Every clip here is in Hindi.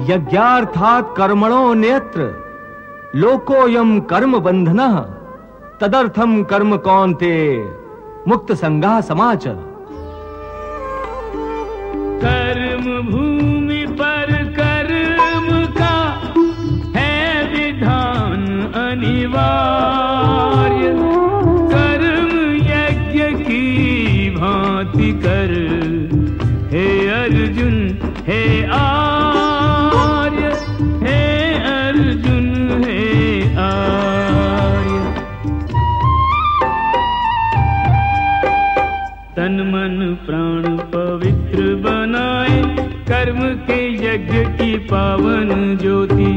यज्ञार्थात कर्मणो नेत्र। लोकोयम कर्म बंधन तदर्थम कर्म कौनते मुक्त संगा समाचर। कर्म भूमि पर कर्म का है विधान अनिवार्य। कर्म यज्ञ की भांति कर। हे अर्जुन, हे आर्य तन मन प्राण पवित्र बनाए, कर्म के यज्ञ की पावन ज्योति।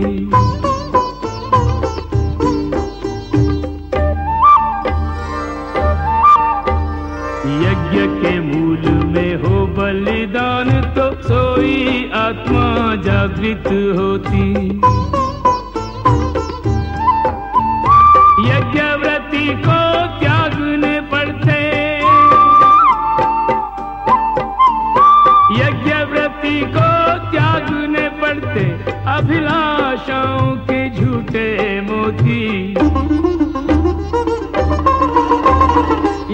यज्ञ के मूल में हो बलिदान तो सोई आत्मा जागृत होती। यज्ञव्रति को त्यागने पड़ते अभिलाषाओं के झूठे मोती।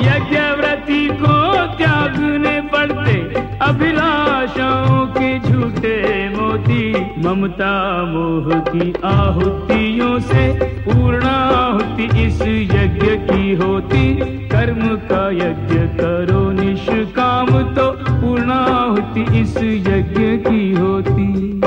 यज्ञव्रति को त्यागने पड़ते अभिलाषाओं के झूठे मोती। ममता मोह की आहुतियों से पूर्णाहुति इस यज्ञ की होती। कर्म का यज्ञ करो। बात इस यज्ञ की होती।